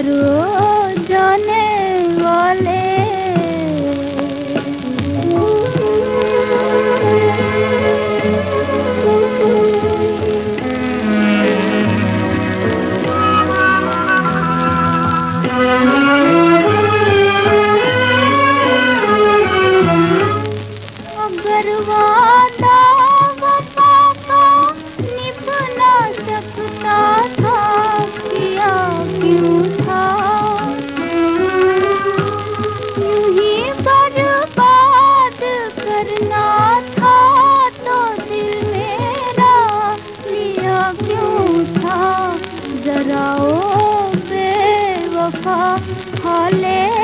ಯಾರು हो होले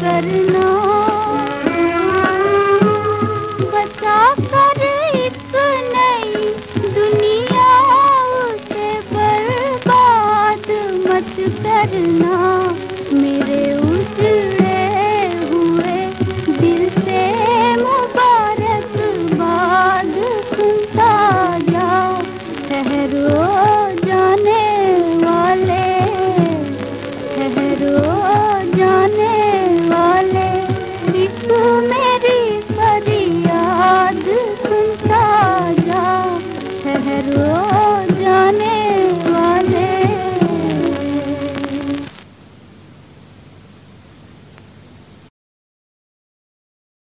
करना